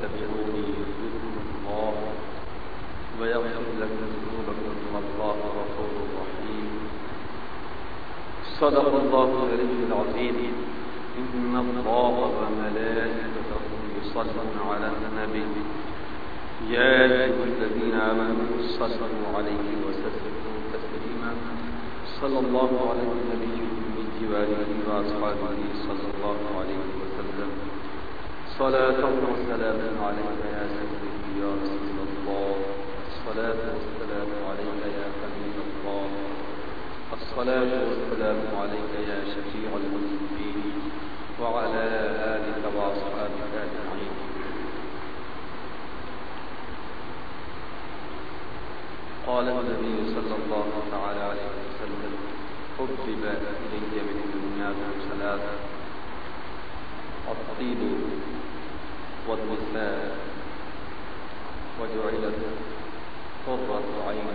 فاتبعوني يذكركم الله ويغفر لكم ذنوبكم والله غفور رحيم. صدق الله العلي العظيم. إن الله وملائكته يصلون على النبي. يا أيها الذين آمنوا صلوا عليه وسلموا تسليما. صلى الله على النبي من جواله وأصحابه صلى الله عليه وسلم. صلاة وسلام عليك يا سيدي يا رسول الله. الصلاة والسلام عليك يا حبيب الله. الصلاة والسلام عليك يا شفيع المسلمين. وعلى آلك وأصحابك أجمعين. قال النبي صلى الله تعالى عليه وسلم، حبب إلي من الدنيا ثلاثة الطيب والنساء وجعلت قرة عين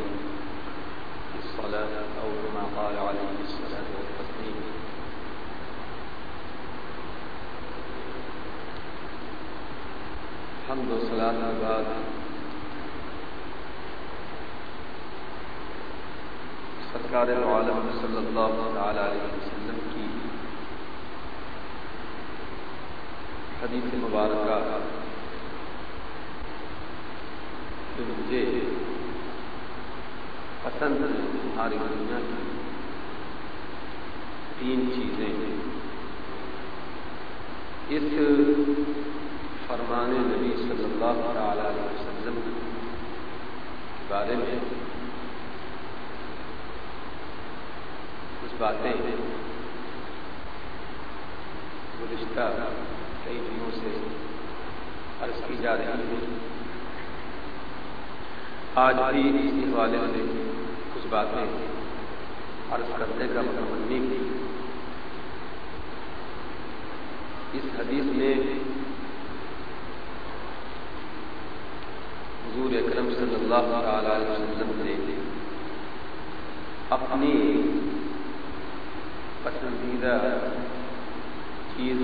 في الصلاة أو كما قال عليه الصلاة والتسليم. حمد وصلاة بعد سرکار العالم صلی اللہ تعالی علیہ وسلم کی حدیث مبارکہ۔ جو مجھے پسند ہیں ہماری دنیا کی تین چیزیں۔ اس فرمان نبی صلی اللہ تعالی علیہ وسلم کے بارے میں کچھ باتیں ہیں۔ گزشتہ کئی دنوں سے عرض کی جا رہی ہیں آج بھی اسی حوالے سے کچھ باتیں عرض کرنے کا متمنی کی اس حدیث میں حضور اکرم صلی اللہ تعالی علیہ وسلم نے اپنی پسندیدہ چیز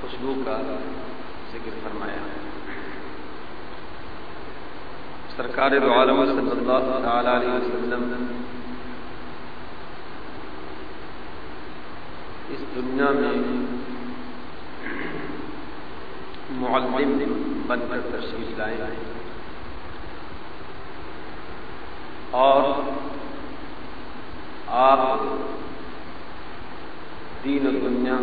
خوشبو کا ذکر فرمایا۔ سرکار دو عالم صلی اللہ تعالی علیہ وسلم اس دنیا میں معلم بن کر تشریف لائے۔ ہیں اور آپ دین و دنیا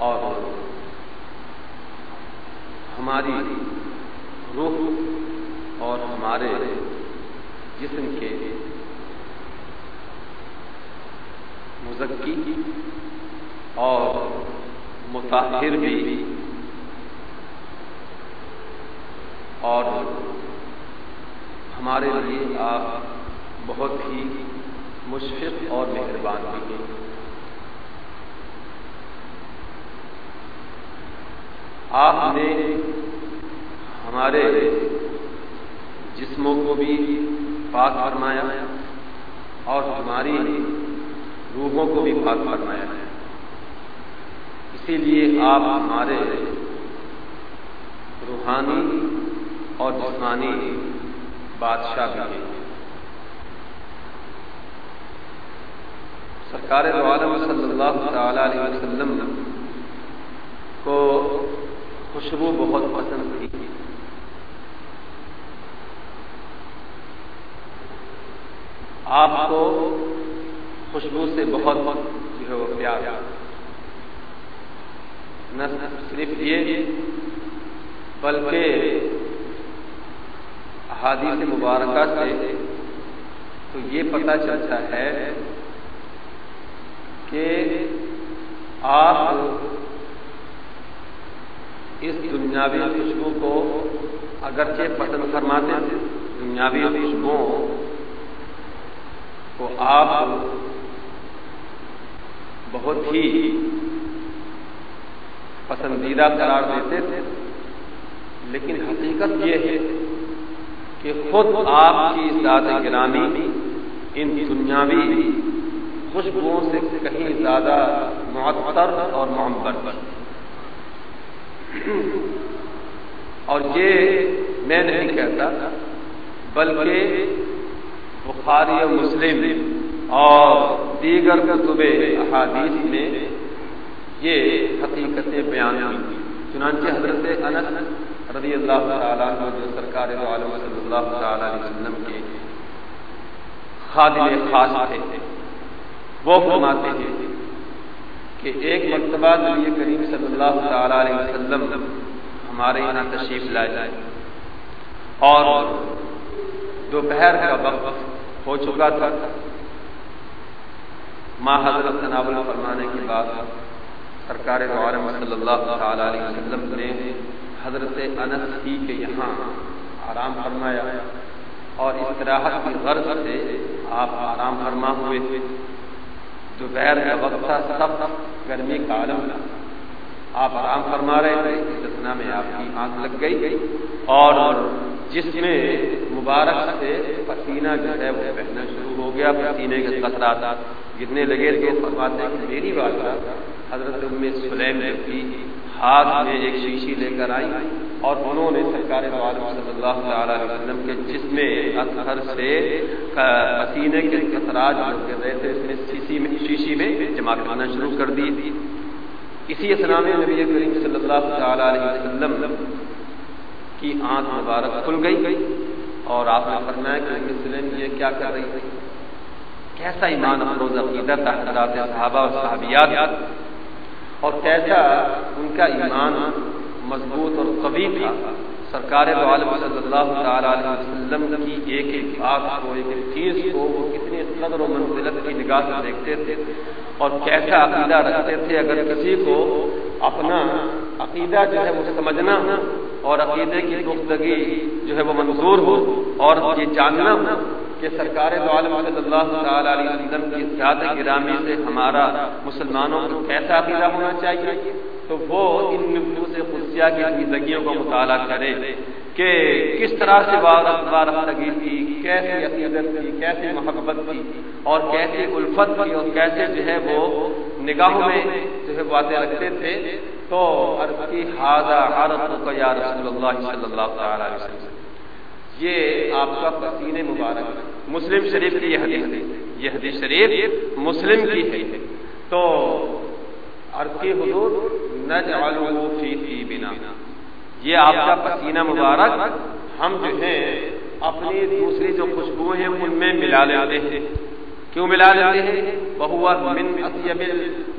اور ہماری روح اور ہمارے جسم کے مزکی اور متاثر بھی اور ہمارے لیے آپ بہت ہی مشفق اور مہربان بھی ہیں۔ آپ نے ہمارے جسموں کو بھی پاک فرمایا اور ہماری روحوں کو بھی پاک فرمایا ہے۔ اسی لیے آپ ہمارے روحانی اور جسمانی بادشاہ بھی ہیں۔ سرکار عالم صلی اللہ تعالی علیہ وسلم کو خوشبو بہت پسند تھی۔ آپ کو خوشبو سے بہت جو ہے وہ پیار۔ نہ صرف یہ، بلکہ احادیث مبارکہ سے تو یہ پتہ چلتا ہے کہ آپ اس دنیاوی خوشبو کو اگرچہ پسند فرماتے ہیں، دنیاوی خوشبوؤں کو آپ بہت ہی پسندیدہ قرار دیتے تھے لیکن حقیقت یہ ہے کہ خود آپ کی ذات گرامی ان دنیاوی خوشبوؤں سے کہیں زیادہ معطر اور محمد اور یہ میں نہیں کہتا، بلکہ بخاری مسلم اور دیگر کتب احادیث میں یہ حقیقتیں بیان ہوئی چنانچہ حضرت انس رضی اللہ تعالیٰ جو سرکار عالم صلی اللہ تعالیٰ علیہ وسلم کے خادم خاص تھے، وہ فرماتے ہیں کہ ایک مرتبہ نبی کریم صلی اللہ تعالیٰ علیہ وسلم ہمارے یہاں تشریف لائے۔ جائے اور دوپہر کا وقت ہو چکا تھا۔ ماں حضرت ناول فرمانے کے بعد سرکار عالم صلی اللہ تعالی علیہ وسلم نے حضرت انس ہی کے یہاں آرام فرمایا اور استراحت کی غرض سے آپ آرام فرما ہوئے۔ تھے دوپہر کا وقت تھا سب گرمی کا عالم تھا۔ آپ آرام فرما رہے تھے، جتنا میں آپ کی آنکھ لگ گئی۔ اور جس میں مبارک سے پسینہ جو ہے وہ بہنا شروع ہو گیا، پسینے کے قطرات گرنے لگے تھے فرماتے ہیں میری بات حضرت ام سلیم کی ہاتھ میں ایک شیشی لے کر آئی اور انہوں نے سرکار معلوم صلی اللہ تعالی علیہ وسلم کے جسم اطہر سے پسینے کے قطرات جو گر رہے تھے، اس میں شیشی میں شیشی میں جمع کرنا شروع کر دی۔ اسی اسلام میں نبی کریم صلی اللہ تعالی علیہ وسلم کی آنکھ مبارک کھل گئی گئی اور آپ نے فرمایا کہ ام سلیم یہ کیا کر رہی تھی؟ کیسا ایمان افروز عقیدت حضرات صحابہ اور صحابیات اور کیسا ان کا ایمان مضبوط اور قوی تھا۔ سرکار عالم صلی اللہ تعالی علیہ وسلم کی ایک ایک بات کو، ایک ایک چیز کو وہ کتنی قدر و منزلت کی نگاہ سے دیکھتے تھے اور کیسا عقیدہ رکھتے تھے۔ اگر کسی کو اپنا عقیدہ جو ہے وہ سمجھنا اور عقیدے کی گفتگی جو ہے وہ منظور ہو اور یہ جاننا کہ سرکار دو عالم صلی اللہ تعالی علیہ وسلم کی زیادہ گرامی سے ہمارا مسلمانوں کو کیسا عقیدہ ہونا چاہیے؟ تو وہ ان نفوس خصیہ کی زندگیوں کو مطالعہ کرے کہ کس طرح سے وابستگی تھی کیسی عقیدت تھی کیسی محبت تھی اور کیسی الفت تھی اور کیسے جو ہے وہ نگاہوں میں جو ہے باتیں رکھتے تھے۔ تو عرض کی حاضہ حارت کو یا رسول اللہ صلی اللہ تعالی علیہ وسلم. یہ آپ کا پسین مبارک مسلم شریف کی یہ حدیث یہ حدیث شریف مسلم کی ہے۔ تو عرض کی حضور، نجعلو فی فی بنا یہ آپ کا پسینہ مبارک۔ ہم جو ہیں، اپنی دوسری جو خوشبو ہیں، ان میں ملا لیتے ہیں۔ کیوں ملا لیتے ہیں؟ بہوا من اطیب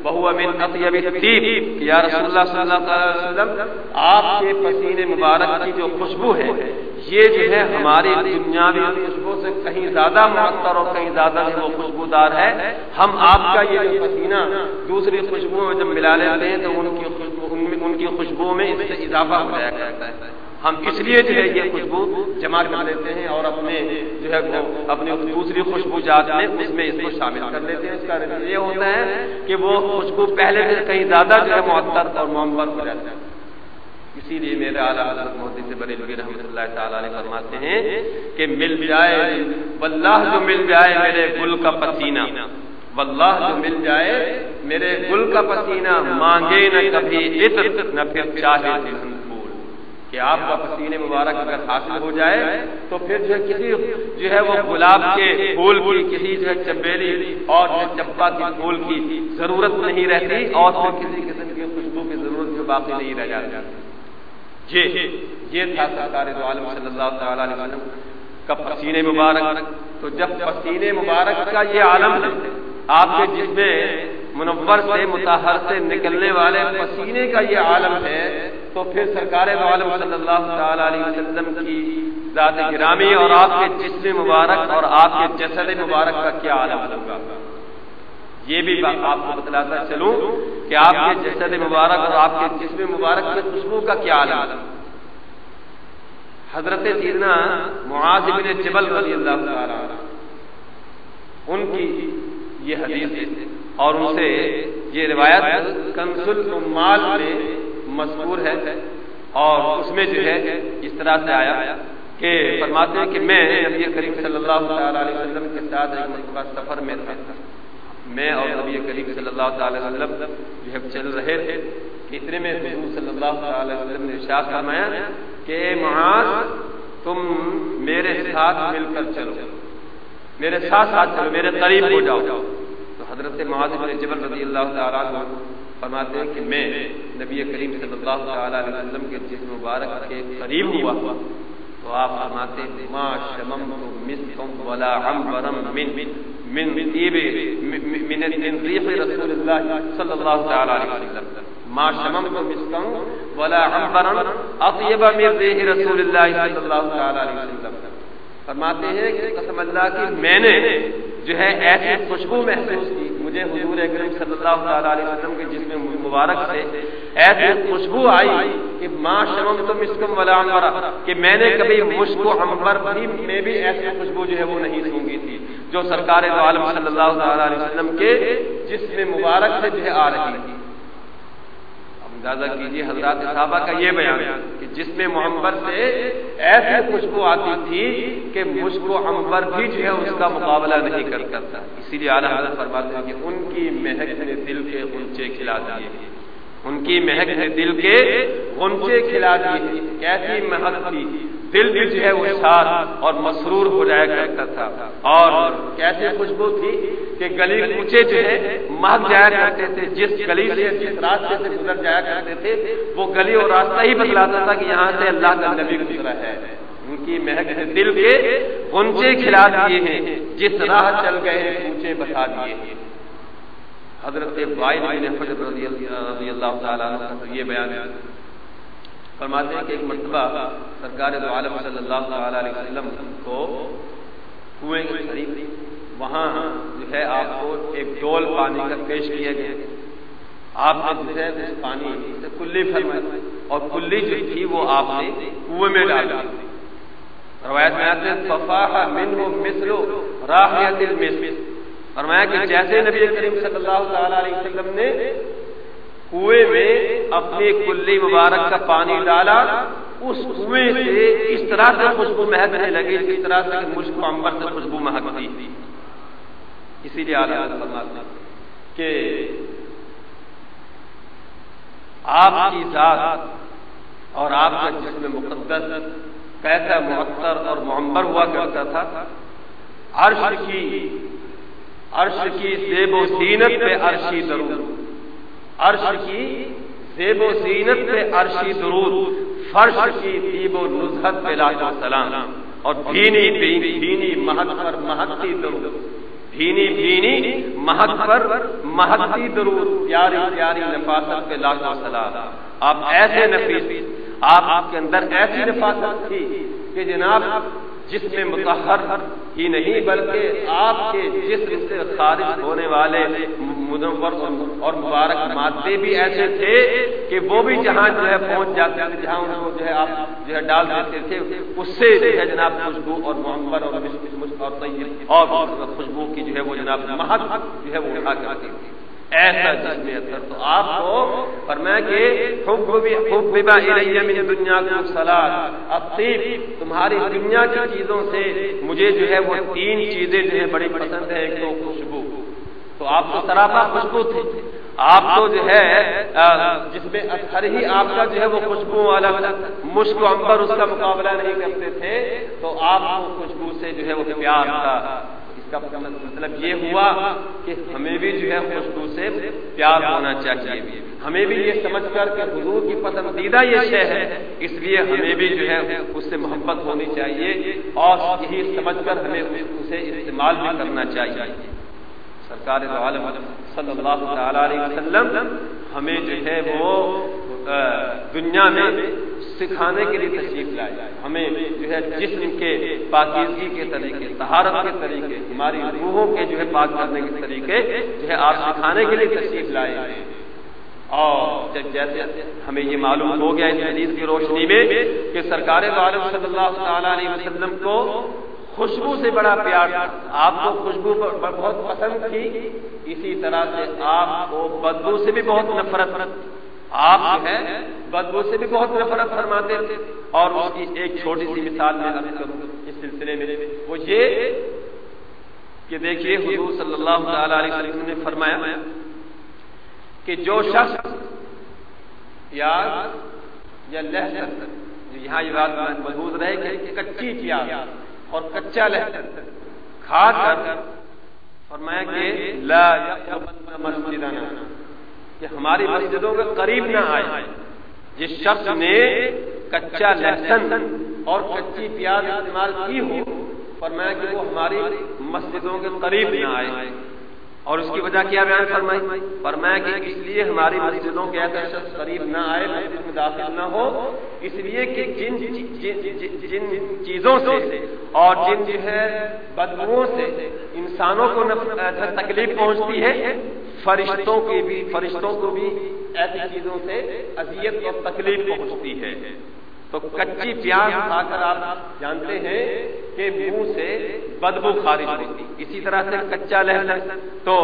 بہوا من اطیب الطیب۔ یا رسول اللہ صلی اللہ علیہ وسلم، آپ کے پسینے مبارک کی جو خوشبو ہے یہ جو ہے ہماری دنیاوی خوشبو سے کہیں زیادہ معطر اور کہیں زیادہ وہ خوشبودار ہے۔ ہم آپ کا یہ جو پسینہ دوسری خوشبو میں جب ملا لیتے ہیں تو ان کی خوشبو ان کی خوشبو میں اس سے اضافہ ہو جایا کرتا ہے۔ ہم اس لیے جو ہے یہ خوشبو جمع کر لیتے ہیں اور اپنے جو ہے اپنی دوسری خوشبو جات میں اس میں اس کو شامل کر لیتے ہیں۔ اس کا یہ ہوتا ہے کہ وہ خوشبو پہلے سے کہیں زیادہ جو ہے معطر اور محمد ہو جاتا ہے۔ اسی لیے میرے اعلیٰ حضرت محدود سے بڑے لوگ رحمۃ اللہ تعالیٰ علیہ فرماتے ہیں کہ مل جائے، واللہ جو مل جائے میرے گل کا پسینہ، واللہ جو مل جائے میرے گل کا پسینہ، مانگے نہ کبھی عطر نہ پھر چاہے پھول کہ آپ کا پسینے مبارک اگر حاصل ہو جائے، تو پھر جو کسی جو ہے وہ گلاب کے پھول کی، کسی جو ہے چمبیلی اور چمپا کی پھول کی ضرورت نہیں رہتی، اور پھر کسی قسم کی خوشبو کی ضرورت جو باقی نہیں رہ جاتی۔ یہ یہ تھا سرکار دو عالم صلی اللہ تعالی علیہ وسلم کا پسینے مبارک۔ تو جب پسینے مبارک کا یہ عالم آپ کے جس میں منور سے متحر سے نکلنے والے پسینے کا یہ عالم ہے، تو پھر سرکار دو عالم صلی اللہ تعالی علیہ وسلم کی ذات گرامی اور آپ کے جسم مبارک اور آپ کے جسد مبارک کا کیا عالم ہوگا؟ یہ بھی آپ کو بتلاتا چلوں کہ آپ کے جسد مبارک اور آپ کے جسم مبارک کے خوشبو کا کیا عالم حضرت سیدنا معاذ بن جبل رضی اللہ تعالی ان کی یہ حدیث اور ان سے یہ روایت کنسل مال میں مذکور ہے اور اس میں جو ہے اس طرح سے آیا کہ فرماتے ہیں کہ میں نبی کریم صلی اللہ تعالی علیہ وسلم کے ساتھ ایک مرتبہ سفر میں تھا۔ میں اور نبی کریم صلی اللہ تعالی وسلم جو ہے چل رہے تھے اتنے میں حضور صلی اللہ تعالی وسلم نے ارشاد فرمایا کہ اے معاذ، تم میرے ساتھ مل کر چلو، میرے ساتھ ساتھ چلو، میرے قریب ہو جاؤ۔ تو حضرت معاذ بن جبل رضی اللہ تعالیٰ عنہ فرماتے ہیں کہ میں نبی کریم صلی اللہ تعالی علیہ وسلم کے جسم مبارک کے قریب ہوا۔ تو آپ فرماتے ہیں، ما شمم مسکم ولا عنبرم من من طیب۔ من ریح رسول اللہ صلی اللہ تعالی علیہ وسلم. ما شمم مسکم ولا عنبرم اطیب من ریح رسول اللہ صلی اللہ تعالی علیہ وسلم. فرماتے ہیں کہ قسم اللہ کی میں نے جو ہے ایسی خوشبو محسوس کی، مجھے حضور اکرم صلی اللہ تعالی علیہ وسلم کے جسم مبارک سے ایسی خوشبو آئی کہ ماں شمم تو مسکم ولا عمر کہ میں نے کبھی مشک و عمر بھی، میں بھی ایسی خوشبو جو ہے وہ نہیں سونگی تھی۔ جو سرکار دو عالم صلی اللہ تعالی علیہ وسلم کے جسم مبارک سے جو ہے آ رہی تھی اندازہ کیجیے حضرات صحابہ کا یہ بیان ہے کہ جس میں محمد سے ایسی خوشبو آتی تھی کہ مشک و عمبر بھی جو ہے اس کا مقابلہ نہیں کر سکتا اسی لیے اعلیٰ حضرت فرماتے ہیں کہ ان کی مہک نے دل کے غنچے کھلا دیے۔ ان کی مہک نے دل کے غنچے کھلا دیے کیسی مہک تھی؟ دل بھی جو ہے وہ شاد اور مسرور ہو جایا کرتا تھا۔ اور کیسے خوشبو تھی کہ گلی کوچے جو ہے مہک جایا کرتے تھے۔ جس گلی سے، جس راستے سے گزر جایا کرتے تھے، وہ گلی اور راستہ ہی بتلاتا تھا کہ یہاں سے اللہ کا نبی گزرا ہے۔ ان کی مہک سے دل کے اونچے کھلا دیے ہیں۔ جس راہ چل گئے ہیں اونچے بتا دیے ہیں۔ حضرت وائل بن فجر رضی اللہ تعالیٰ عنہ یہ بیان ہے۔ فرماتے ہیں کہ ایک مرتبہ سرکار دو عالم صلی اللہ تعالی علیہ وسلم کو کنویں کے قریب وہاں جو ہے آپ کو ایک ڈول پانی کا پیش کیا گیا۔ آپ نے جو ہے اس پانی سے کلی فرمائی اور کلی جو تھی وہ آپ نے کنویں میں ڈال دی۔ روایت میں آتے ہیں ففاح من مثل راحیت المثل فرمایا کہ جیسے نبی کریم صلی اللہ تعالی علیہ وسلم نے کنویں میں اپنی کلی مبارک کا پانی ڈالا، اس کنویں سے اس طرح سے خوشبو مہکنے لگی اس طرح سے مشک عمبر سے خوشبو مہکتی اسی لیے آلہ کہ آپ کی ذات اور آپ کا جسم مقدس کیسا معطر اور معمبر ہوا کرتا تھا۔ عرش کی عرش کی زیب و زینت پہ عرشی ضرور عرش کی زیب و زینت پہ عرشی درود۔ فرش کی دیب و نزہت پہ لاکھ سلام اور بھینی بھینی مہت پر مہتی درود۔ بھینی بھینی مہت پر مہتی درود۔ پیاری پیاری نفاست پہ لاکھ سلام آپ ایسے نفیس آپ کے اندر ایسی نفاست تھی کہ جناب جس متحر ہی نہیں بلکہ آپ کے جسم سے خارج ہونے والے مظفر اور مبارک مادے بھی ایسے تھے کہ وہ بھی جہاں جو ہے پہنچ جاتے تھے، جہاں ان کو جو ہے آپ جو ہے ڈال دیتے تھے، اس سے جو ہے جناب خوشبو اور محمد اور طیب اور خوشبو کی جو ہے وہ جناب مہت جو ہے وہ اٹھا کرتے تھے ایسا جسم اثر تو آپ کو فرمایا کہ حب بھی من دنیا کو صلاۃ اطیب تمہاری دنیا کی چیزوں سے مجھے جو ہے وہ تین چیزیں جو ہے بڑی پسند ہے ایک تو خوشبو۔ تو آپ کو سراپا خوشبو تھے۔ آپ کو جو ہے جس میں ہر ہی آپ کا جو ہے وہ خوشبو والا مشک و امبر اس کا مقابلہ نہیں کرتے تھے، تو آپ کو خوشبو سے جو ہے وہ پیار تھا۔ کا مطلب یہ ہوا کہ ہمیں بھی جو ہے خوشبو سے پیار ہونا چاہیے۔ ہمیں بھی یہ سمجھ کر کہ حضور کی پسندیدہ یہ شے ہے، اس لیے ہمیں بھی جو ہے اس سے محبت ہونی چاہیے اور یہی سمجھ کر ہمیں اسے استعمال بھی کرنا چاہیے۔ سرکار عالم صلی اللہ تعالی علیہ وسلم ہمیں جو ہے وہ دنیا میں سکھانے کے لیے تشریف لائے۔ ہمیں جو ہے جسم کے پاکیزگی کے طریقے تہارت کے طریقے، ہماری روحوں کے جو ہے پاک کرنے کے طریقے جو ہے آپ سکھانے کے لیے تشریف لائے اور جب جیسے ہمیں یہ معلوم ہو گیا اس حدیث کی روشنی میں کہ سرکار عالم صلی اللہ تعالی علیہ وسلم کو خوشبو سے بڑا پیار تھا۔ آپ کو خوشبو بہت پسند تھی۔ اسی طرح سے آپ کو بدبو سے بھی بہت نفرت آپ جو ہے بدبو سے بھی بہت نفرت فرماتے تھے اور اس کی ایک چھوٹی سی مثال میں کروں اس سلسلے میں وہ یہ کہ دیکھیے حضور صلی اللہ تعالی علیہ وسلم نے فرمایا کہ جو شخص یا یا لہسن یہاں یہ بات محبوظ رہے کہ کچی پیاز اور کچا لہسن کھا کر فرمایا کہ لا مسجدنا۔ کہ ہماری مسجدوں کے قریب نہ آئے۔ جس شخص نے کچا لہسن اور کچی پیاز استعمال کی ہو، فرمایا کہ وہ ہماری مسجدوں کے قریب نہ آئے۔ اور اس کی وجہ کیا بیان فرمائی؟ فرمایا کہ اس لیے ہماری مسجدوں کے ایسے شخص قریب نہ آئے، مسجد میں داخل نہ ہو، اس لیے کہ جن جن چیزوں سے اور جن جو ہے بدبوؤں سے انسانوں کو تکلیف پہنچتی ہے فرشتوں کی بھی فرشتوں کو بھی ایسی چیزوں سے اذیت اور تکلیف پہنچتی ہے۔ تو کچی پیاز کھا کر آپ جانتے ہیں کہ منہ سے بدبو خارج ہوتی۔ اسی طرح سے کچا لہسن تو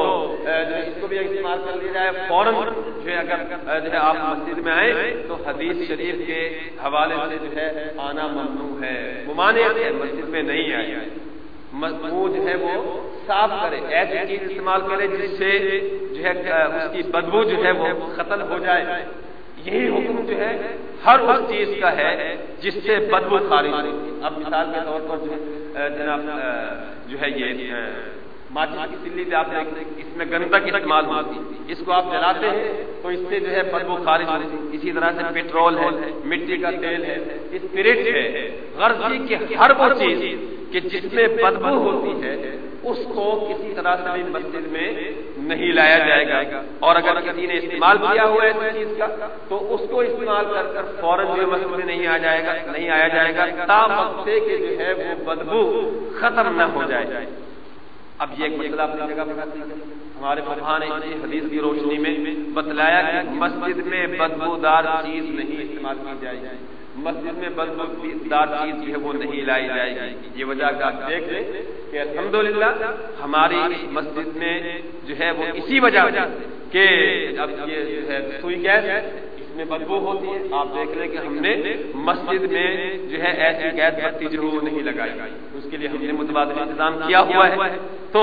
اس کو بھی استعمال کر لیا جائے فوراً، جو ہے اگر جو ہے آپ مسجد میں آئے تو حدیث شریف کے حوالے سے جو ہے آنا ممنوع ہے۔ ممانعت ہے مسجد میں نہیں آئے منہ جو ہے وہ صاف کرے، ایسی چیز استعمال کرے جس سے جو ہے اس کی بدبو جو ہے وہ ختم ہو جائے۔ یہی حکم جو ہے، ہر اس چیز کا ہے جس سے بدبو خارج ہوتی اب مثال کے طور پر جو ہے جناب جو ہے یہ ماچس کی سلی آپ اس میں گندک استعمال ہوتی اس کو آپ جلاتے ہیں تو اس سے جو ہے بدبو خارج ہوتی اسی طرح سے پیٹرول ہے، مٹی کا تیل ہے، اسپرٹ ہے غرضی کی ہر وہ چیز کہ جس میں بدبو ہوتی ہے اس کو کسی طرح سے بھی مسجد میں نہیں لایا جائے گا۔ اور اگر کسی نے استعمال کیا ہوا ہے اس چیز کا، تو اس کو استعمال کر کر فوراً جو مسجد میں نہیں آ جائے گا، نہیں آیا جائے گا۔ تا کہ جو ہے وہ بدبو ختم نہ ہو جائے۔ اب یہ ایک مسئلہ اپنی جگہ پر ہمارے ففا نے حدیث کی روشنی میں بتلایا کہ مسجد میں بدبودار چیز نہیں استعمال کی جائے مسجد میں بدبودار چیز جو ہے وہ نہیں لائی جائے گی۔ یہ وجہ کا دیکھ لیں۔ کہ الحمدللہ ہماری مسجد میں جو ہے وہ اسی وجہ کہ اب یہ جو ہے سوئی گیس میں بدبو ہوتی ہے۔ آپ دیکھ لیں کہ ہم نے مسجد میں جو ہے ایسی گیس بتی جو وہ نہیں لگائی۔ اس کے لیے ہم نے متبادل انتظام کیا ہوا ہے۔ تو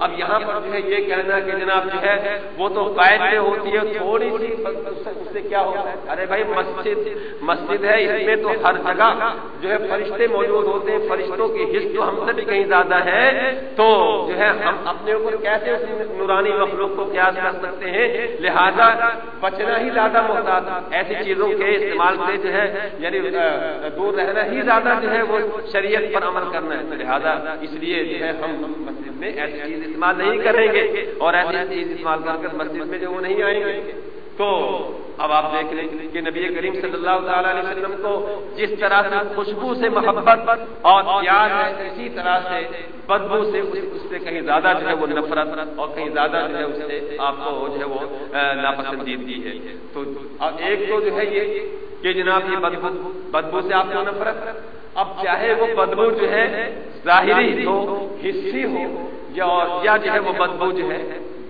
اب یہاں پر جو ہے یہ کہنا کہ جناب جو ہے وہ تو قائد میں ہوتی ہے، تھوڑی سی اس سے کیا ہوتا ہے؟ ارے بھائی، مسجد مسجد ہے، اس میں تو ہر جگہ جو ہے فرشتے موجود ہوتے ہیں۔ فرشتوں کی حص تو ہم سے بھی کہیں زیادہ ہے تو جو ہے ہم اپنے اوپر کیسے اس نورانی مخلوق کو قیاس کر سکتے ہیں؟ لہذا بچنا ہی زیادہ محتاط ایسی چیزوں کے استعمال سے جو ہے یعنی دور رہنا ہی زیادہ جو ہے، وہ شریعت پر عمل کرنا ہے۔ لہٰذا اس لیے جو ہے، ہم مسجد میں ایسی چیز استعمال نہیں کریں گے اور ایسی چیز استعمال کر کر مسجد میں جو وہ نہیں آئیں گے۔ تو اب آپ دیکھ لیں کہ نبی کریم صلی اللہ تعالی علیہ وسلم کو جس طرح سے خوشبو سے محبت اور پیار ہے، اسی طرح سے بدبو سے اس سے کہیں زیادہ جو ہے وہ نفرت اور کہیں زیادہ جو ہے اس سے آپ کو جو ہے وہ ناپسندیدگی ہے۔ تو ایک تو جو ہے یہ کہ جناب یہ بدبو بدبو سے آپ کو نفرت۔ اب چاہے وہ بدبو جو ہے ظاہری ہو حصی ہو، یا جو ہے وہ بدبو جو ہے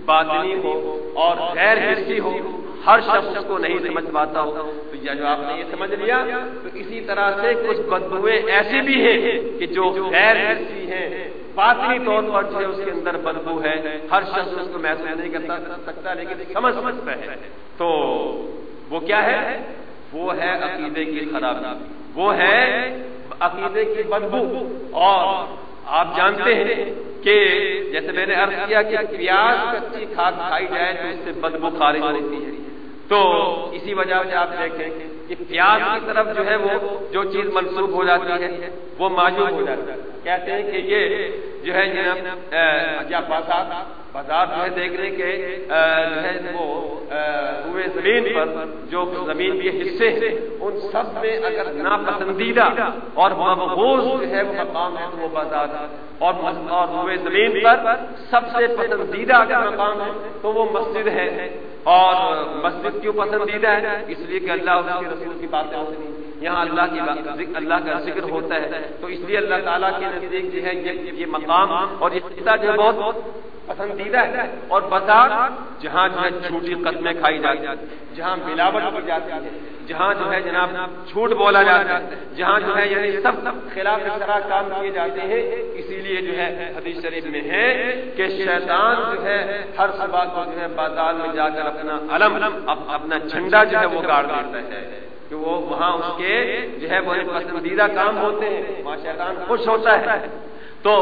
باطنی ہو اور غیر حصی ہو ہر شخص کو نہیں سمجھ پاتا ہو۔ تو جو آپ نے یہ سمجھ لیا، تو اسی طرح سے کچھ بدبوئے ایسے بھی ہیں کہ جو غیر حصی ہیں۔ باطنی طور پر جو ہے اس کے اندر بدبو ہے۔ ہر شخص اس کو محسوس نہیں کرتا سکتا، لیکن سمجھ سمجھ ہے۔ تو وہ کیا ہے؟ وہ ہے عقیدے کی خرابی۔ وہ ہے عقیدے کی بدبو۔ اور آپ جانتے ہیں کہ جیسے میں نے عرض کیا کہ پیاز کچی کھاد کھائی جائے تو اس سے بدبو خارج ہوتی ہے۔ تو اسی وجہ سے آپ دیکھیں کہ پیاز کی طرف جو ہے وہ جو چیز منسوخ ہو جاتی ہے، وہ معلوم ہو جاتا ہے۔ کہتے ہیں کہ یہ جو ہے جناب بازار بازار جو ہے دیکھنے کے وہ ہوئے زمین پر جو زمین کے حصے ہیں، ان سب میں اگر ناپسندیدہ اور مقبوض جو ہے وہ مقام ہے تو وہ بازار اور ہوئے زمین پر سب سے پسندیدہ اگر مقام ہے تو وہ مسجد ہے۔ اور مسجد کیوں پسندیدہ ہے؟ اس لیے کہ اللہ اس کے رسول کی باتیں ہوتی ہیں۔ یہاں اللہ کی اللہ کا ذکر ہوتا ہے۔ تو اس لیے اللہ تعالیٰ کے نزدیک جو ہے یہ مقام اور یہ خطہ جو ہے بہت پسندیدہ ہے۔ اور بازار جہاں جو ہے جھوٹی قدمیں کھائی جاتی جہاں ملاوٹ کی جاتی ہے جہاں جو ہے جناب جھوٹ بولا جاتا ہے، جہاں جو ہے یعنی سب خلاف شرح کام کیے جاتے ہیں۔ اسی لیے لیے جو ہے حدیث شریف میں ہے کہ شیطان جو ہے ہر صبح کو جو ہے بازار میں جا کر اپنا علم اپنا جھنڈا جو ہے وہ گاڑ دیتا ہے۔ کہ وہ وہاں اس کے جو ہے وہ پسندیدہ کام ہوتے ہیں، وہاں شیطان خوش ہوتا ہے۔ تو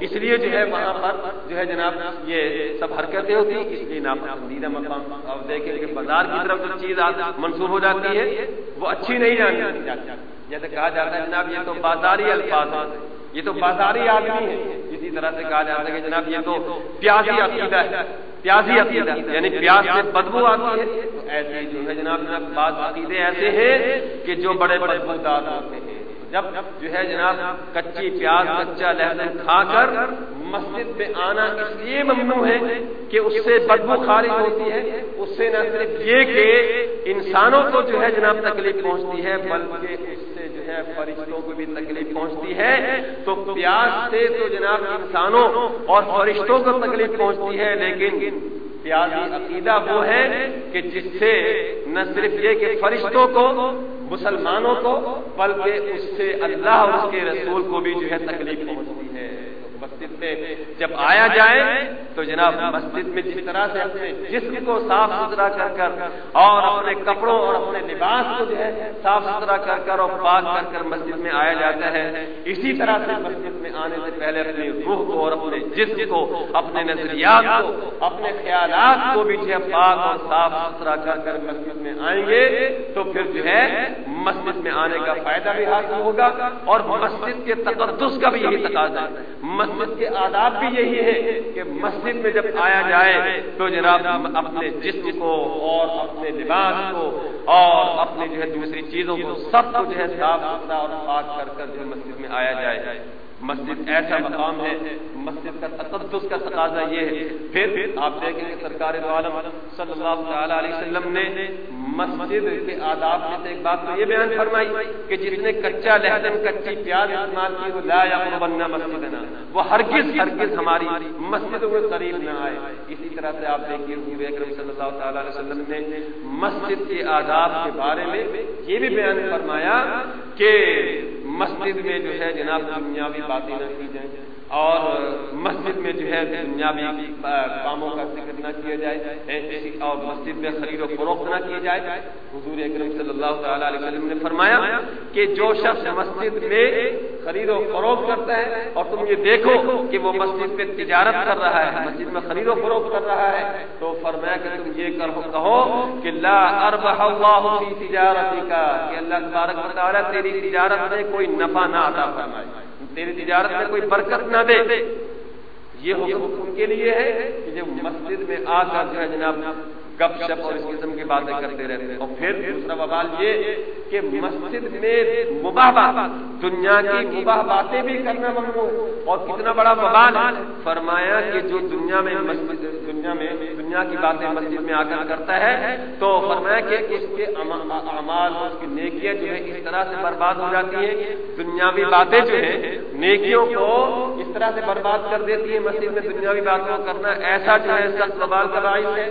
اس لیے جو ہے وہاں پر جو ہے جناب یہ سب حرکتیں ہوتی ہیں، اس لیے ناپسندیدہ مقام اب دیکھیں کہ بازار کی طرف جو چیز منسوخ ہو جاتی ہے، وہ اچھی نہیں جانی جاتی۔ جیسے کہا جاتا ہے جناب، یہ تو بازاری الفاظ یہ تو بازاری آدمی ہے اسی طرح سے کہا جاتا ہے کہ جناب، یہ تو پیازی عقیدہ ہے۔ پیازی عقیدہ یعنی پیاز سے بدبو آتی ہے۔ تو ایسے جو ہے جناب جناب بعض عقیدے ایسے ہیں کہ جو بڑے بڑے بدبودار ہوتے ہیں۔ جب جو ہے جناب، کچی پیاز کچا لہسن کھا کر مسجد میں آنا اس لیے ممنوع ہے کہ اس سے بدبو خارج ہوتی ہے۔ اس سے نہ صرف یہ کہ انسانوں کو جو ہے جناب تکلیف پہنچتی ہے، بلکہ اس سے ہے فرشتوں کو بھی تکلیف پہنچتی ہے، تو پیاس سے تو جناب انسانوں اور فرشتوں کو تکلیف پہنچتی ہے، لیکن پیاسی عقیدہ وہ ہے کہ جس سے نہ صرف یہ کہ فرشتوں کو، مسلمانوں کو، بلکہ اس سے اللہ اور اس کے رسول کو بھی جو ہے تکلیف پہنچتی ہے۔ بس میں جب آیا جائے تو جناب مسجد میں جس طرح سے اپنے جسم کو صاف ستھرا کر کر اور اپنے کپڑوں اور اپنے لباس کو جو ہے صاف ستھرا کر کر اور پاک کر کر مسجد میں آیا جاتا ہے، اسی طرح سے مسجد میں آنے سے پہلے اپنی روح کو اور اپنے جسم کو، اپنے نظریات کو، اپنے خیالات کو بھی جو ہے پاک اور صاف ستھرا کر کر مسجد میں آئیں گے تو پھر جو ہے مسجد میں آنے کا فائدہ بھی حاصل ہوگا اور مسجد کے تقدس کا بھی یہی تقاضا ہے۔ مسجد کے آداب بھی یہی ہے کہ مسجد میں جب آیا جائے تو جناب اپنے جسم کو اور اپنے لباس کو اور اپنی جو ہے دوسری چیزوں کو سب کو جو ہے صاف ستھرا اور پاک کر کر جو ہے مسجد میں آیا جائے۔ مسجد ایسا مقام ہے، مسجد کا تقدس کا تقاضا یہ ہے۔ پھر آپ دیکھیں کہ سرکار عالم صلی اللہ تعالی علیہ وسلم نے مسجد کے آداب میں سے ایک بات تو یہ بیان فرمائی کہ جس نے کچا لہسن کچی پیاز استعمال کی، وہ لا بننا مسجد نہ وہ ہرگز ہرگز ہماری مسجد میں قریب نہ آئے۔ اسی طرح سے آپ دیکھیے حضور اکرم صلی اللہ تعالی علیہ وسلم نے مسجد کے آداب کے بارے میں یہ بھی بیان فرمایا کہ مسجد میں جو ہے جناب دنیاوی باتیں نہ کی جائیں اور مسجد میں جو ہے دنیاوی کاموں کا ذکر نہ کیا جائے اور مسجد میں خرید و فروخت نہ کیا جائے۔ حضور اکرم صلی اللہ تعالی علیہ وسلم نے فرمایا کہ جو شخص مسجد میں خرید و فروخت کرتا ہے اور تم یہ دیکھو کہ وہ مسجد میں تجارت کر رہا ہے۔ مسجد میں خرید و فروخت کر رہا ہے۔ تو فرمایا کہ تم یہ کرو کہو کہ لا اربح اللہ فی تجارتی کا کہ اللہ تبارک و تعالی تیری تجارت میں کوئی نفع نہ عطا فرمائے۔ تیری تجارت میں کوئی برکت نہ دے۔ یہ حکم ان کے لیے ہے کہ جب مسجد میں آ کر جو ہے جناب گپ شپ اور اس قسم کی باتیں کرتے رہتے ہیں۔ اور پھر دوسرا بوال یہ کہ مسجد میں مباح بات، دنیا کی مباح باتیں بھی کرنا ممنوع اور کتنا بڑا بوال فرمایا کہ جو دنیا میں مسجد دنیا میں دنیا کی باتیں مسجد میں آ کر کرتا ہے، تو فرمایا کہ اس کے اعمال اس کی نیکیاں جو ہے اس طرح سے برباد ہو جاتی ہیں۔ دنیاوی باتیں جو ہیں، نیکیوں کو اس طرح سے برباد کر دیتی ہے مسجد میں دنیاوی باتوں کرنا ایسا جو ہے، سخت بوال کا باعث ہے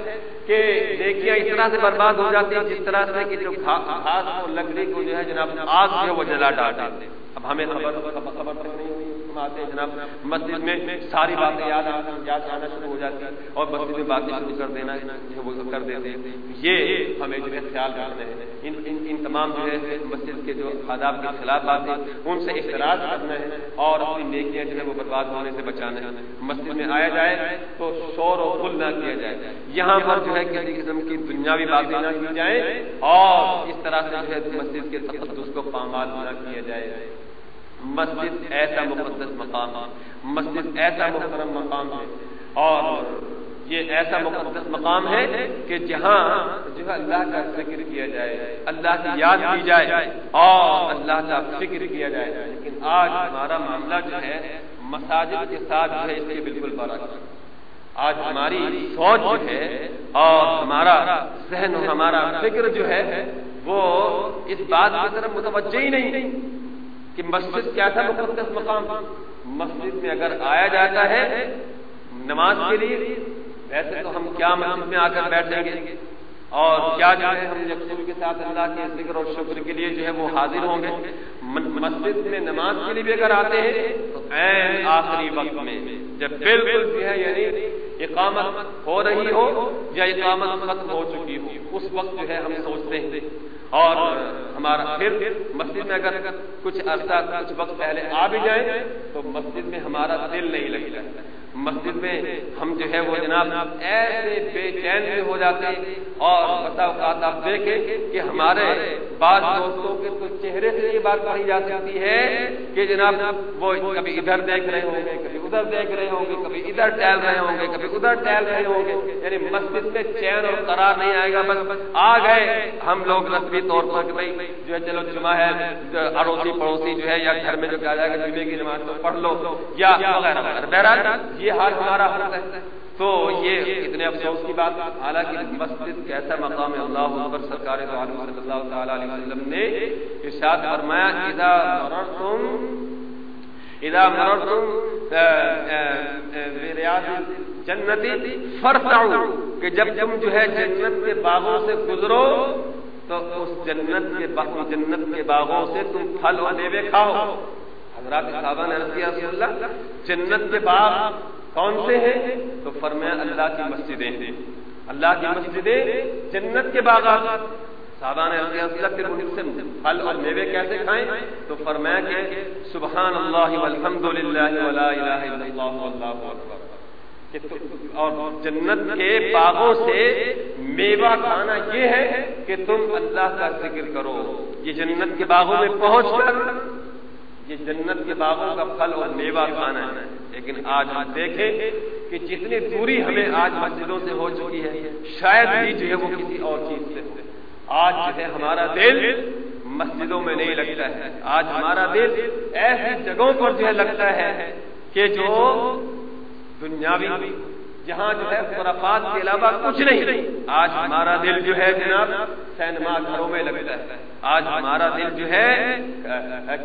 کہ دیکھیے اس طرح سے برباد ہو جاتی ہے جس طرح سے کہ جو ہاتھ کو، لکڑی کو جو ہے جناب آگ جو ہے وہ جلا ڈالتے اب ہمیں خبر خبر تک نہیں ہم آتے ہیں جناب، مسجد میں ساری باتیں یاد یاد آنا شروع ہو جاتی ہیں اور مسجد میں باتیں شروع کر دینا وہ کر دیتے ہیں۔ یہ ہمیں جو ہے خیال رکھنا ہے۔ ان ان تمام جو ہے مسجد کے جو آداب کے خلاف باتیں، ان سے اختراج کرنا ہے اور اپنی نیکیاں جو ہے وہ برباد ہونے سے بچانا ہے۔ مسجد میں آیا جائے تو شور و کل نہ کیا جائے۔ یہاں پر جو ہے کسی قسم کی دنیاوی باتیں نہ کی جائیں اور اس طرح سے جو ہے مسجد کے تقدس کو پامال نہ کیا جائے۔ مسجد ایسا مقدس مقام ہے۔ مسجد ایسا محترم مقام ہے۔ اور یہ ایسا مقدس مقام ہے کہ جہاں جو ہے اللہ کا ذکر کیا جائے، اللہ کی یاد کی جائے اور اللہ کا فکر کیا جائے۔ لیکن آج ہمارا معاملہ جو ہے، مساجد کے ساتھ جو ہے، اس کے بالکل برعکس آج ہماری سوچ جو ہے اور ہمارا ذہن ہمارا فکر جو ہے، وہ اس بات کی طرف متوجہ ہی نہیں۔ کہ مسجد کیا تھا مقدس مقام؟ مسجد میں اگر آیا جاتا ہے نماز کے لیے، ویسے تو ہم کیا مسجد میں آ کر بیٹھیں گے؟ اور کیا جو ہے ہم یکسو کے ساتھ اللہ کے ذکر اور شکر کے لیے جو ہے وہ حاضر ہوں گے؟ مسجد میں نماز کے لیے بھی اگر آتے ہیں، تو این آخری وقت میں جب بالکل جو ہے یعنی اقامت ہو رہی ہو یا اقامت ختم ہو چکی ہو، اس وقت جو ہے ہم سوچتے ہیں اور ہمارا پھر مسجد میں اگر کچھ عرصہ، کچھ وقت پہلے آ بھی جائیں، تو مسجد میں ہمارا دل نہیں لگتا۔ مسجد میں ہم جو ہے وہ جناب ایسے بے چین سے ہو جاتے اور بتا اوقات آپ دیکھیں کہ ہمارے بعض دوستوں کے تو چہرے سے یہ بات کہی جا سکتی ہے کہ جناب وہ کبھی ادھر دیکھ رہے ہوں گے، کبھی ادھر دیکھ رہے ہوں گے، کبھی ادھر ٹہل رہے ہوں گے، کبھی ادھر ٹہل رہے ہوں گے۔ یعنی مسجد میں چین اور قرار نہیں آئے گا، بس آ گئے۔ ہم لوگ رسمی طور پر کہ بھائی جو ہے چلو جمعہ ہے اڑوسی پڑوسی جو ہے یا گھر میں جو کہا جائے گا جمعے کی نماز پڑھ لو، یا وغیرہ بہرحال یہ حال ہمارا ہوتا ہے۔ تو یہ اتنے افسوس کی بات، حالانکہ مسجد کیسا مقام اللہ اکبر سرکار صلی اللہ تعالی علیہ وسلم نے ارشاد فرمایا، اذا مررتم اذا مررتم ریاض جنتی فرتعو کہ جب تم جو ہے جنت کے باغوں سے گزرو، تو اس جنت کے جنت کے باغوں سے تم پھل و میوے کھاؤ۔ حضرات صحابہ نے رضی اللہ، جنت کے باغ کون سے ہیں؟ تو فرمایا، اللہ کی مسجدیں۔ ہیں اللہ کی مسجدیں جنت کے باغات۔ صحابہ نے رضی اللہ کے ان سے پھل اور میوے کیسے کھائیں؟ تو فرمایا کہ سبحان اللہ والحمد للہ ولا الہ الا اللہ واللہ اکبر۔ اور جنت کے باغوں سے میوہ کھانا یہ ہے کہ تم اللہ کا ذکر کرو۔ یہ جنت کے باغوں میں پہنچ کر یہ جنت کے باغوں کا پھل اور میوہ کھانا ہے۔ لیکن آج ہم دیکھیں کہ جتنی دوری ہمیں آج مسجدوں سے ہو چکی ہے، شاید بھی جو ہے وہ کسی اور چیز سے آج جو ہے ہمارا دل مسجدوں میں نہیں لگتا ہے۔ آج ہمارا دل ایسی جگہوں پر جو ہے لگتا ہے کہ جو دنیاوی، جہاں جو ہے خرافات کے علاوہ کچھ نہیں۔ آج ہمارا دل جو ہے جناب سینما گھروں میں لگتا ہے۔ آج ہمارا دل جو ہے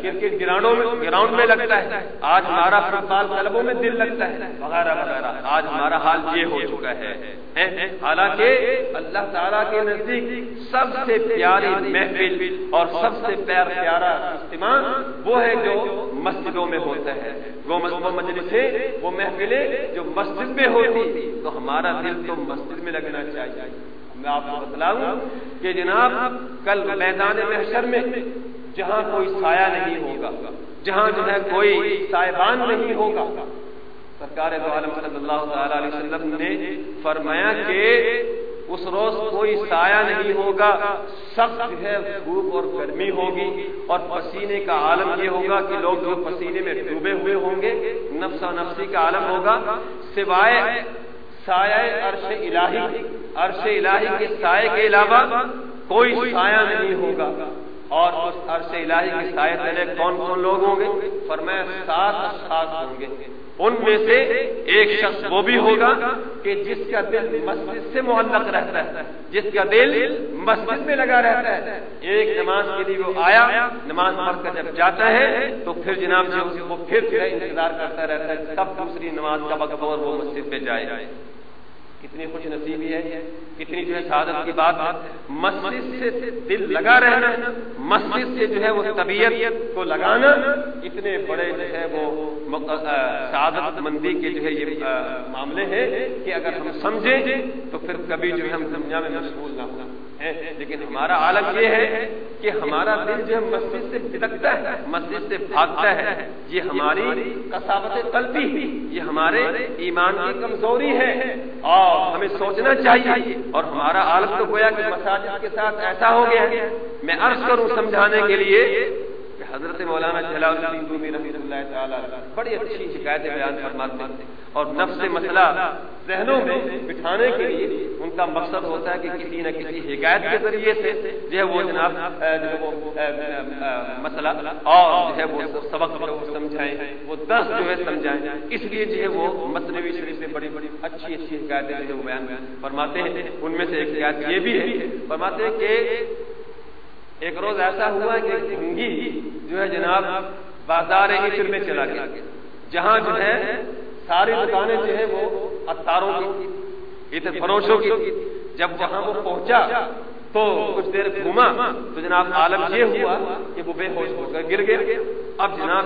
کرکٹ گراؤنڈوں میں، گراؤنڈ میں لگتا ہے۔ آج ہمارا فٹ بال کلبوں میں دل لگتا ہے۔ وغیرہ وغیرہ۔ آج ہمارا حال یہ ہو چکا ہے حالانکہ اللہ تعالیٰ کے نزدیک سب سے پیاری محفل اور سب سے پیار پیارا اجتماع وہ ہے جو مسجدوں میں ہوتا ہے۔ وہ مجلس وہ محفلیں جو مسجد میں ہوتی، تو ہمارا دل تو مسجد میں لگنا چاہیے۔ میں آپ کو بتلاؤں کہ جناب، کل میدان محشر میں جہاں کوئی سایہ نہیں ہوگا، جہاں جو ہے کوئی سائبان نہیں ہوگا، سرکار دو عالم صلی اللہ تعالی علیہ وسلم نے فرمایا کہ اس روز کوئی سایہ نہیں ہوگا، سخت جو ہے دھوپ اور گرمی ہوگی اور پسینے کا عالم یہ ہوگا کہ لوگ جو پسینے میں ڈوبے ہوئے ہوں گے نفس و نفسی کا عالم ہوگا، سوائے سایہ عرش الہی عرش الہی کے سائے کے علاوہ کوئی سایہ نہیں ہوگا۔ اور اس عرش الہی کے سائے تلے کون کون لوگ ہوں گے؟ فرمایا سات اشخاص ہوں گے۔ ان میں سے ایک شخص وہ بھی ہوگا کہ جس کا دل مسجد سے معلق رہتا ہے، جس کا دل مسجد میں لگا رہتا ہے۔ ایک نماز کے لیے وہ آیا، نماز پڑھ کر جب جاتا ہے تو پھر جناب جی وہ پھر انتظار کرتا رہتا ہے کب دوسری نماز کا وقت اور وہ مسجد پہ جائے۔ کتنی خوش نصیبی ہے، کتنی جو ہے شہادت کی بات ہے۔ مسجد سے دل لگا رہنا، مسجد سے جو ہے وہ طبیعت کو لگانا، اتنے بڑے جو ہے وہ سعادت مندی کے جو ہے یہ معاملے ہیں کہ اگر ہم سمجھیں تو پھر کبھی جو ہے ہم دنیا میں مشغول نہ ہونا لیکن ہمارا عالم یہ ہے کہ ہمارا دل جو ہے مسجد سے بھٹکتا ہے، مسجد سے بھاگتا ہے، یہ ہماری کساوت قلبی، یہ ہمارے ایمان کی کمزوری ہے، اور ہمیں سوچنا چاہیے، اور ہمارا عالم تو گویا کہ مساجد کے ساتھ ایسا ہو گیا میں عرض کروں سمجھانے کے لیے حضرت مولانا جلال الدین رومی رحمۃ اللہ تعالی بڑی اچھی شکایت بیان فرماتے ہیں اور نفس مسئلہ ذہنوں میں بٹھانے کے لیے ان کا مقصد ہوتا ہے کہ کسی نہ کسی حکایت کے ذریعے سے جو ہے وہ جناب جو ہے وہ مسئلہ اور جو ہے وہ سبق جو وہ سمجھائیں، وہ دس جو ہے سمجھائیں۔ اس لیے جو ہے وہ مصنوعی شریف سے بڑی بڑی اچھی اچھی حکایتیں جو ہے وہ بیان فرماتے ہیں۔ ان میں سے ایک حکایت یہ بھی ہے، فرماتے ہیں کہ ایک روز ایسا ہوا کہ گھنگی جو ہے جناب بازار عطر میں چلا گیا۔ جہاں جو ہے ساری دکانیں جو ہے وہ اتاروں کی عطر فروشوں کی جب وہاں وہ پہنچا تو کچھ دیر گھوما تو جناب عالم یہ ہوا کہ وہ بے ہوش ہو کر گر گیا۔ اب جناب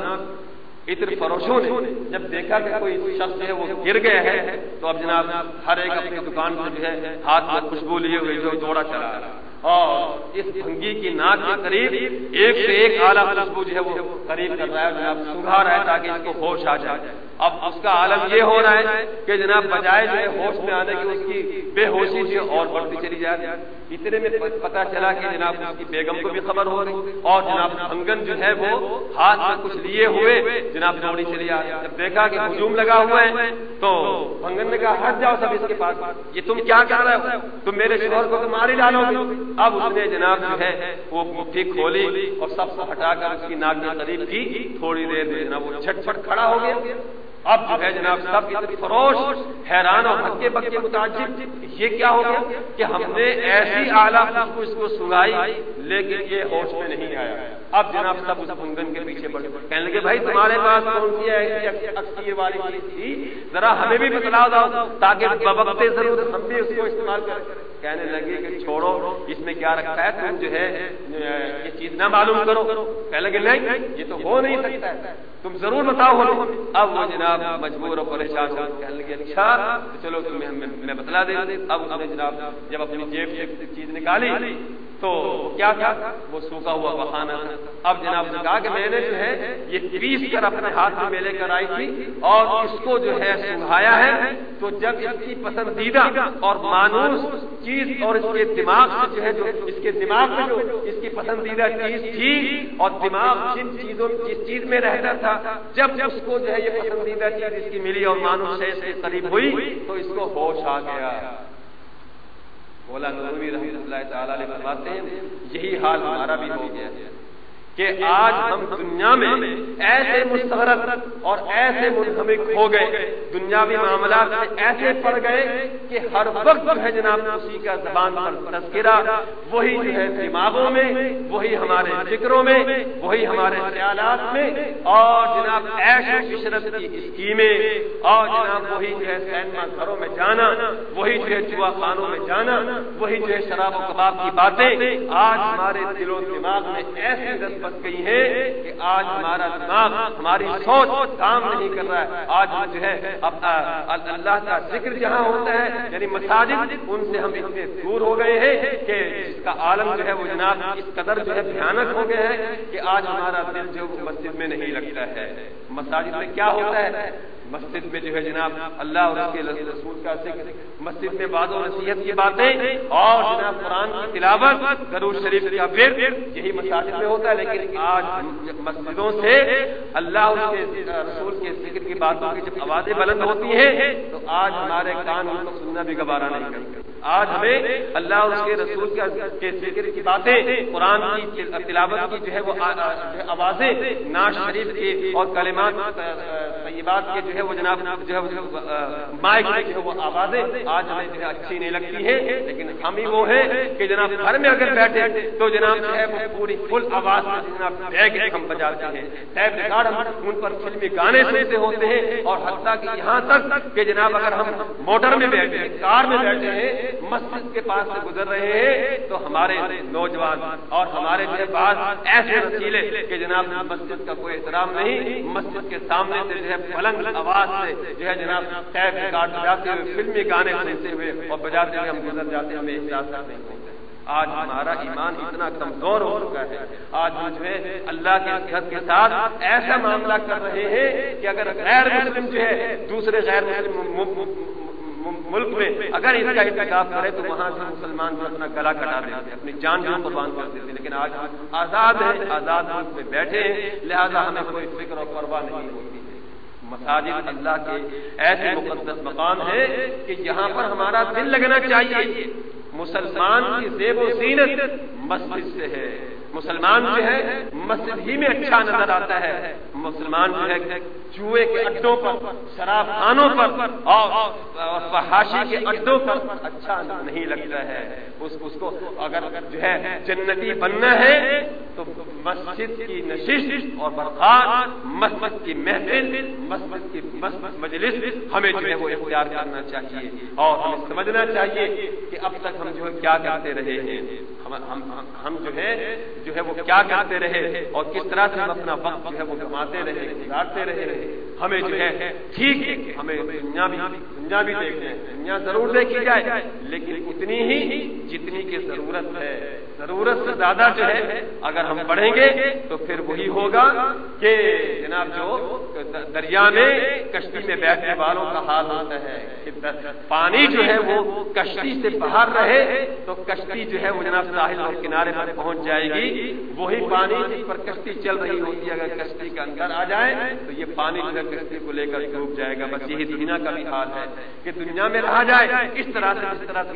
اتر فروشوں نے جب دیکھا کہ کوئی شخص ہے وہ گر گیا ہے تو اب جناب ہر ایک اپنی دکان سے جو ہے ہاتھ میں خوشبو لیے ہوئے جو دوڑا چلا۔ رہا اور اس بھنگی کی ناک کے قریب ایک سے ایک اعلیٰ خوشبو جو ہے وہ قریب کر رہا ہے۔ جناب، سنگھا رہا ہے تاکہ اس کو ہوش آ جائے۔ اب اس کا عالم یہ ہو رہا ہے کہ جناب، بجائے جو ہے ہوش میں آنے کی اس کی بے ہوشی جو اور بڑھتی چلی جائے۔ اتنے میں پتا چلا کہ جناب اس کی بیگم کو بھی خبر ہو گئی اور جناب انگن جو ہے وہ ہاتھ میں کچھ لیے ہوئے جناب دوڑی چلی آ جب دیکھا کہ ہجوم لگا ہوا ہے تو انگن نے کہا، ہٹ جاؤ سب اس کے پاس۔ یہ تم کیا کر رہے ہو؟ تم میرے شوہر کو تو مار ہی ڈالو گے۔ اب اس نے جناب جو ہے وہ مٹھی کھولی اور سب کو ہٹا کر اس کی ناک میں قریب کی تھوڑی دیر میں جناب وہ چھٹ چھٹ کھڑا ہو گیا۔ اب جو ہے جناب سب فروش، حیران اور ہکے بکے متاجر یہ کیا ہو گیا کہ ہم نے ایسی اعلیٰ خوشبو اس کو سنگائی، لیکن یہ ہوش میں نہیں آیا۔ اب جناب سب اس کنگن کے پیچھے بڑھے کہنے لگے، بھائی، تمہارے پاس کون سی ہے؟ والی چیز تھی۔ ذرا ہمیں بھی بتلا دو، تاکہ ببکتے ضرور ہم بھی اس کو استعمال کریں۔ کہنے لگے کہ چھوڑو، اس میں کیا رکھا ہے؟ تم جو ہے، یہ چیز نہ معلوم کرو۔ کہنے لگے، نہیں، یہ تو ہو نہیں سکتا ہے۔ تم ضرور بتاؤ اب وہ جناب مجبور اور پریشان ہو کہنے لگے اچھا چلو تمہیں میں بتلا دے اب اس نے جناب جب اپنی جیب سے چیز نکالی تو کیا تھا؟ وہ سوکھا ہوا بہانا اب جناب نے کہا کہ میں نے جو ہے یہ پیس کر اپنے ہاتھ میں لے کر آئی تھی اور اس کو جو ہے سنگھایا ہے۔ تو جب اس کی پسندیدہ اور مانوس چیز اور اس کے دماغ سے جو ہے جو اس کے دماغ میں جو اس کی پسندیدہ چیز تھی اور دماغ جن چیزوں جس چیز میں رہتا تھا، جب اس کو جو ہے یہ پسندیدہ چیز اس کی ملی اور مانوس سے اس کے قریب ہوئی تو اس کو ہوش آ گیا۔ مولانا نبوی رحمۃ اللہ تعالی علیہ فرماتے ہیں، یہی حال ہمارا بھی ہو گیا۔ ہے کہ آج ہم دنیا میں ایسے مستغرق اور ایسے منہمک ہو گئے۔ دنیاوی معاملات سے ایسے پڑ گئے کہ ہر وقت جو ہے جناب اسی کا زبان پر تذکرہ، وہی جو ہے دماغوں میں، وہی ہمارے فکروں میں، وہی ہمارے خیالات میں، اور جناب ایش و عشرت کی اسکیمیں، اور جناب وہی جو ہے سینما گھروں میں جانا، وہی جو ہے جوا خانوں میں جانا، وہی جو ہے شراب و کباب کی باتیں۔ آج ہمارے دل و دماغ میں ایسے بس گئی ہے کہ آج ہمارا دماغ، ہماری سوچ کام نہیں کر رہا ہے۔ آج جو ہے اللہ کا ذکر جہاں ہوتا ہے یعنی مساجد، ان سے ہم اتنے دور ہو گئے ہیں کہ اس کا عالم جو ہے وہ جناب اس قدر جو ہے بھیانک ہو گیا ہے کہ آج ہمارا دل جو مسجد میں نہیں لگتا ہے۔ مساجد میں کیا ہوتا ہے؟ مسجد میں جو ہے جناب اللہ اور اس کے رسول کا ذکر، مسجد میں بعض و نصیحت کی باتیں اور جناب قرآن کی تلاوت غرور شریف کا پھر یہی مساجد میں ہوتا ہے، لیکن آج مسجدوں سے اللہ اور اس کے رسول کے ذکر کی باتوں کی جب آوازیں بلند ہوتی ہیں، تو آج ہمارے کان ان کو سننا بھی گوارا نہیں کرتے۔ آج ہمیں اللہ اور اس کے رسول کے ذکر کی باتیں، قرآن کی تلاوت کی جو ہے وہ آوازیں، ناز شریف کی اور کلمات طیبات کے جو ہے ہے وہ جناب جو ہے مائک جو ہے وہ آوازیں آج ہمیں جو ہے اچھی نہیں لگتی ہے لیکن ہم ہی وہ ہیں کہ جناب گھر میں اگر بیٹھے تو جناب جو ہے وہ پوری فل آواز میں جناب بیگ ہم بجاتے ہیں۔ ٹیپ ریکارڈ ہم ان پر فلمی گانے سنتے ہوتے ہیں اور حتیٰ کہ یہاں تک کہ جناب اگر ہم موٹر میں بیٹھے ہیں، کار میں بیٹھے ہیں، مسجد کے پاس سے گزر رہے ہیں، تو ہمارے نوجوان اور ہمارے جو بعض ایسے رسیلے کہ جناب مسجد کا کوئی احترام نہیں، مسجد کے سامنے سے جو ہے بلند آواز سے جو ہے جناب ٹیپ ریکارڈ بجاتے ہوئے فلمی گانے سنتے ہوئے اور بجاتے ہوئے ہم گزر جاتے ہیں، ہمیں احساس نہیں ہوتا آج ہمارا ایمان اتنا کمزور ہو چکا ہے۔ آج جو ہے اللہ کے گھر کے ساتھ ایسا معاملہ کر رہے ہیں کہ اگر غیر مسلم جو ہے دوسرے غیر مسلم ملک میں اگر اس کا احتجاج کرے تو وہاں سے مسلمان جو اپنا گلا کٹا دیتے اپنی جان جو قربان کر دیتے لیکن آج آزاد ہے آزاد ملک میں بیٹھے ہیں، لہذا ہمیں کوئی فکر اور پرواہ نہیں ہوتی۔ مساجد اللہ کے ایسے مقدس مقام ہے کہ یہاں پر ہمارا دل لگنا چاہیے۔ مسلمان کی زیب و زینت مسجد سے ہے۔ مسلمان جو ہے، مسجد ہی میں اچھا نظر آتا ہے۔ مسلمان جو ہے، چوہے کے اڈوں پر، شراب خانوں پر اور فحاشی کے اڈوں پر اچھا نہیں لگتا ہے۔ اس کو اگر جو ہے جنتی بننا ہے تو مسجد کی نشست اور برقات مسجد کی محفل، مسجد کی مجلس، ہمیں جو ہے وہ اختیار کرنا چاہیے۔ اور ہمیں سمجھنا چاہیے کہ اب تک ہم جو ہے کیا کرتے رہے ہیں۔ ہم جو ہے جو ہے وہ کیا کرتے رہے اور کس طرح سے ہم اپنا وقت جو ہے وہ گماتے رہے، گزارتے رہے۔ ہمیں جو ہے ٹھیک ہے ہمیں دنیا بھی دنیا بھی دیکھیں دنیا ضرور دیکھی جائے، لیکن اتنی ہی جتنی کی ضرورت ہے۔ ضرورت سے زیادہ جو ہے، اگر ہم پڑھیں گے تو پھر وہی ہوگا کہ جناب جو دریا میں کشتی میں بیٹھنے والوں کا حال ہوتا ہے پانی جو ہے وہ کشتی سے باہر رہے تو کشتی جو ہے وہ جناب ساحل اور کنارے پر پہنچ جائے گی۔ وہی پانی جس پر کشتی چل رہی ہوتی ہے، اگر کشتی کے اندر آ جائے تو یہ پانی جو ہے کشتی کو لے کر ڈوب جائے گا۔ بس یہی دنیا کا بھی حال ہے کہ دنیا میں رہا جائے۔ اس طرح سے جس طرح سے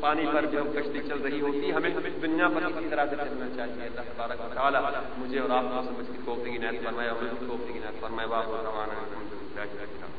پانی پر جو کشتی چل رہی ہوتی ہے ہمیں دنیا پر اسی طرح سے چلنا چاہیے۔ اللہ تبارک و تعالی مجھے اور آپ کو سمجھ کی کوفتی کی نیت فرمایا ہمیں کوفتی کی نیت فرمایا باب روانہ